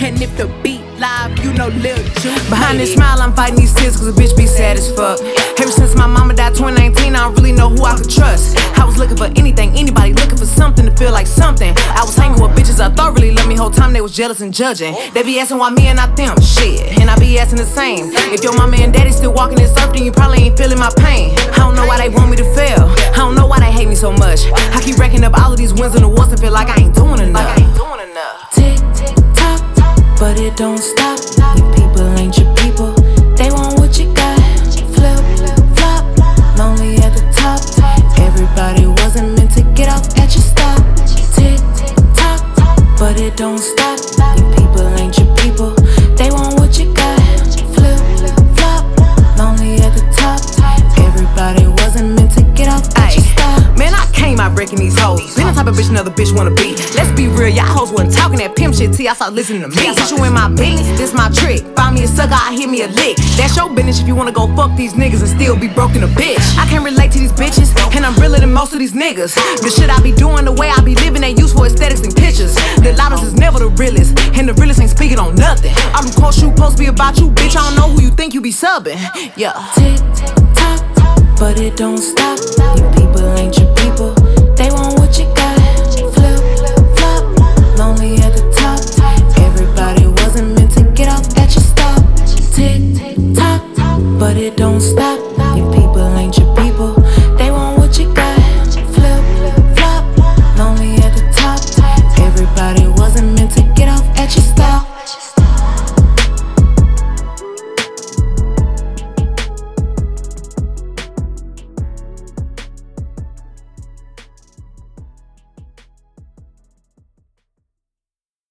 And if the beat live, you know Lil Juice. Behind this smile, I'm fighting these tears cause a bitch be sad as fuck. Ever since my mama died 2019, I don't really know who I could trust. I was looking for anything, anybody looking for something to feel like something. I was hanging with bitches I thought really loved me, whole time they was jealous and judging. They be asking why me and not them, shit. And I be asking the same. If your mama and daddy still walking this earth, then you probably ain't feeling my pain. I don't know why they want me to fail. I don't know why they hate me so much. I keep racking up all of these wins and awards and feel like I ain't doing enough. It don't stop. You people ain't your people. They want what you got. Flip, flop, lonely at the top. Everybody wasn't meant to get off at your stop. Tick, tock, but it don't stop. These hoes. Been the type of bitch another bitch wanna be. Let's be real, y'all hoes wasn't talking that pimp shit till y'all start listening to me. Since you in my business, this my trick. Find me a sucker, I hit me a lick. That's your business if you wanna go fuck these niggas and still be broken a bitch. I can't relate to these bitches, and I'm realer than most of these niggas. The shit I be doing, the way I be living, ain't used for aesthetics and pictures. The loudest is never the realest, and the realest ain't speaking on nothing. All them quotes you to be about you, bitch. I don't know who you think you be subbing. Yeah. Tick, tock, but it don't stop. Stop.